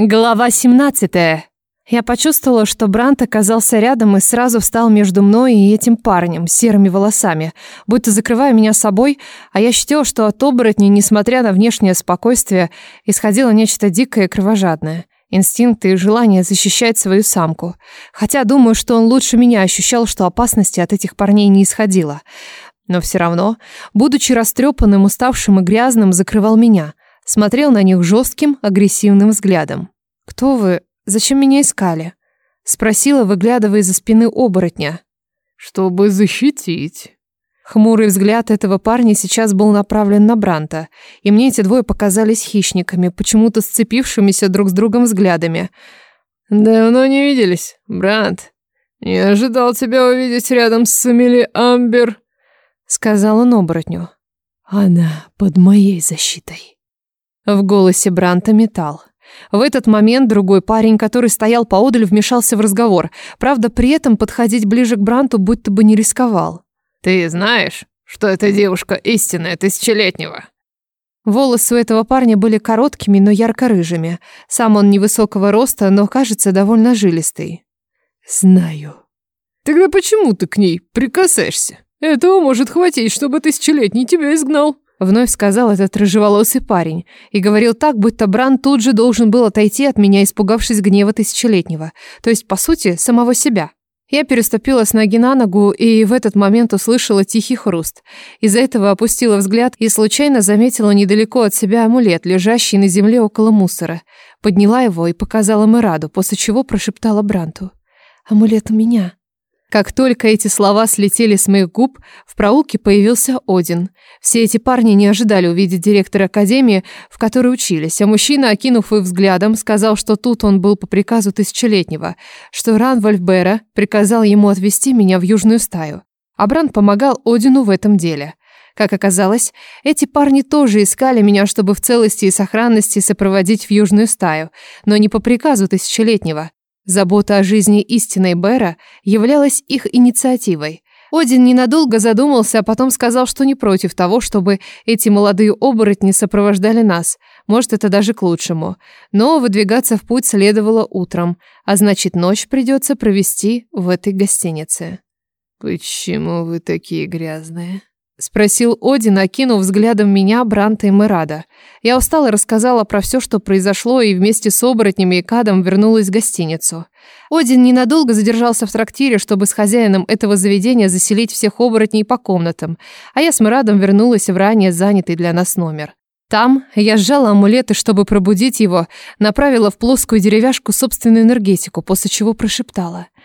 Глава 17. Я почувствовала, что Брант оказался рядом и сразу встал между мной и этим парнем с серыми волосами, будто закрывая меня собой, а я считала, что от оборотни, несмотря на внешнее спокойствие, исходило нечто дикое и кровожадное. Инстинкты и желание защищать свою самку. Хотя думаю, что он лучше меня ощущал, что опасности от этих парней не исходило. Но все равно, будучи растрепанным, уставшим и грязным, закрывал меня – смотрел на них жестким, агрессивным взглядом. «Кто вы? Зачем меня искали?» — спросила, выглядывая за спины оборотня. «Чтобы защитить». Хмурый взгляд этого парня сейчас был направлен на Бранта, и мне эти двое показались хищниками, почему-то сцепившимися друг с другом взглядами. «Давно не виделись, Брант. Не ожидал тебя увидеть рядом с Эмили Амбер», — сказал он оборотню. «Она под моей защитой». В голосе Бранта металл. В этот момент другой парень, который стоял поодаль, вмешался в разговор. Правда, при этом подходить ближе к Бранту будто бы не рисковал. «Ты знаешь, что эта девушка истинная тысячелетнего?» Волосы у этого парня были короткими, но ярко-рыжими. Сам он невысокого роста, но кажется довольно жилистый. «Знаю». «Тогда почему ты к ней прикасаешься? Этого может хватить, чтобы тысячелетний тебя изгнал». Вновь сказал этот рыжеволосый парень и говорил так, будто Бран тут же должен был отойти от меня, испугавшись гнева Тысячелетнего, то есть, по сути, самого себя. Я переступила с ноги на ногу и в этот момент услышала тихий хруст. Из-за этого опустила взгляд и случайно заметила недалеко от себя амулет, лежащий на земле около мусора. Подняла его и показала Мераду, после чего прошептала Бранту. «Амулет у меня». Как только эти слова слетели с моих губ, в проулке появился Один. Все эти парни не ожидали увидеть директора академии, в которой учились, а мужчина, окинув их взглядом, сказал, что тут он был по приказу Тысячелетнего, что Ран Бера приказал ему отвезти меня в Южную стаю. а Абран помогал Одину в этом деле. Как оказалось, эти парни тоже искали меня, чтобы в целости и сохранности сопроводить в Южную стаю, но не по приказу Тысячелетнего. Забота о жизни истинной Бэра являлась их инициативой. Один ненадолго задумался, а потом сказал, что не против того, чтобы эти молодые оборотни сопровождали нас. Может, это даже к лучшему. Но выдвигаться в путь следовало утром, а значит, ночь придется провести в этой гостинице. «Почему вы такие грязные?» — спросил Один, окинув взглядом меня, Бранта и Мерада. Я устала рассказала про все, что произошло, и вместе с оборотнями и кадом вернулась в гостиницу. Один ненадолго задержался в трактире, чтобы с хозяином этого заведения заселить всех оборотней по комнатам, а я с Мерадом вернулась в ранее занятый для нас номер. Там я сжала амулеты, чтобы пробудить его, направила в плоскую деревяшку собственную энергетику, после чего прошептала —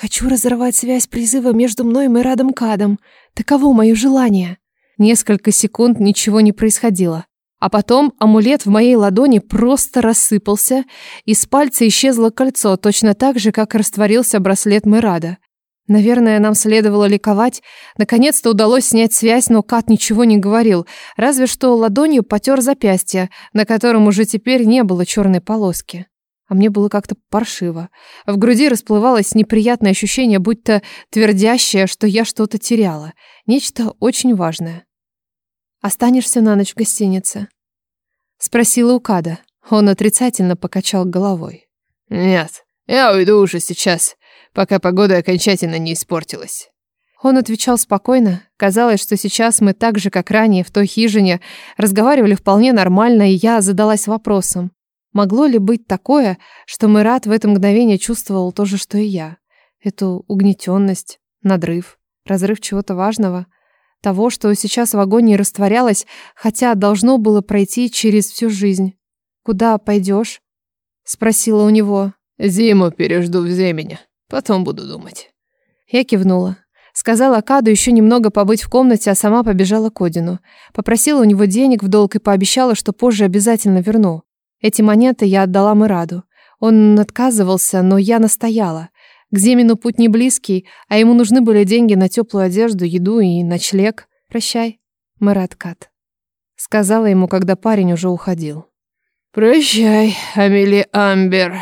Хочу разорвать связь призыва между мной и Радом Кадом. Таково мое желание. Несколько секунд ничего не происходило. А потом амулет в моей ладони просто рассыпался, и с пальца исчезло кольцо, точно так же, как растворился браслет Мэрада. Наверное, нам следовало ликовать. Наконец-то удалось снять связь, но Кат ничего не говорил, разве что ладонью потер запястье, на котором уже теперь не было черной полоски. А мне было как-то паршиво. В груди расплывалось неприятное ощущение, будто твердящее, что я что-то теряла. Нечто очень важное. «Останешься на ночь в гостинице?» Спросила Укада. Он отрицательно покачал головой. «Нет, я уйду уже сейчас, пока погода окончательно не испортилась». Он отвечал спокойно. Казалось, что сейчас мы так же, как ранее, в той хижине, разговаривали вполне нормально, и я задалась вопросом. Могло ли быть такое, что Мират в это мгновение чувствовал то же, что и я? Эту угнетенность, надрыв, разрыв чего-то важного, того, что сейчас в агонии растворялось, хотя должно было пройти через всю жизнь. «Куда пойдешь?» — спросила у него. «Зиму пережду в Земене, потом буду думать». Я кивнула. Сказала Каду еще немного побыть в комнате, а сама побежала к Одину. Попросила у него денег в долг и пообещала, что позже обязательно верну. Эти монеты я отдала Мираду. Он отказывался, но я настояла. К земину путь не близкий, а ему нужны были деньги на теплую одежду, еду и ночлег. Прощай, Мирад Кат. Сказала ему, когда парень уже уходил. «Прощай, Амели Амбер».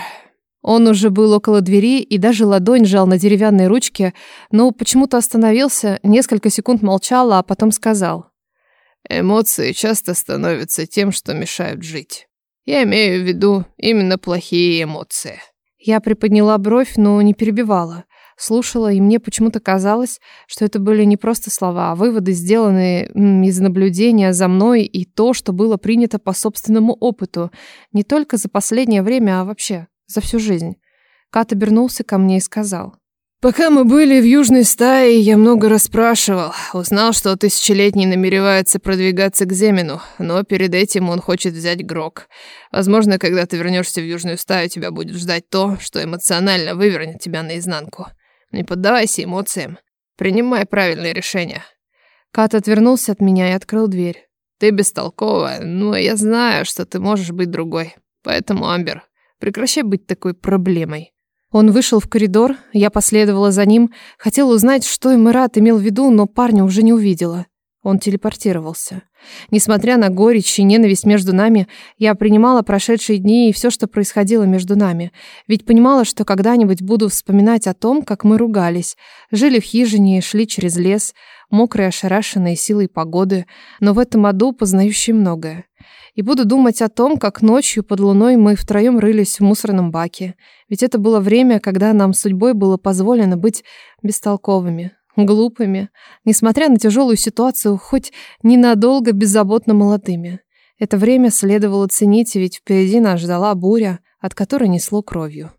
Он уже был около двери и даже ладонь жал на деревянной ручке, но почему-то остановился, несколько секунд молчал, а потом сказал. «Эмоции часто становятся тем, что мешают жить». Я имею в виду именно плохие эмоции. Я приподняла бровь, но не перебивала. Слушала, и мне почему-то казалось, что это были не просто слова, а выводы, сделанные из наблюдения за мной и то, что было принято по собственному опыту. Не только за последнее время, а вообще за всю жизнь. Кат обернулся ко мне и сказал. Пока мы были в Южной стае, я много расспрашивал. Узнал, что Тысячелетний намеревается продвигаться к Земину, но перед этим он хочет взять Грок. Возможно, когда ты вернешься в Южную стаю, тебя будет ждать то, что эмоционально вывернет тебя наизнанку. Не поддавайся эмоциям. Принимай правильные решения. Кат отвернулся от меня и открыл дверь. Ты бестолковая, но я знаю, что ты можешь быть другой. Поэтому, Амбер, прекращай быть такой проблемой. Он вышел в коридор, я последовала за ним, хотела узнать, что Эмират имел в виду, но парня уже не увидела. Он телепортировался. Несмотря на горечь и ненависть между нами, я принимала прошедшие дни и все, что происходило между нами. Ведь понимала, что когда-нибудь буду вспоминать о том, как мы ругались, жили в хижине и шли через лес, мокрые, ошарашенные силой погоды, но в этом аду познающие многое. И буду думать о том, как ночью под луной мы втроем рылись в мусорном баке. Ведь это было время, когда нам судьбой было позволено быть бестолковыми, глупыми, несмотря на тяжелую ситуацию, хоть ненадолго беззаботно молодыми. Это время следовало ценить, ведь впереди нас ждала буря, от которой несло кровью.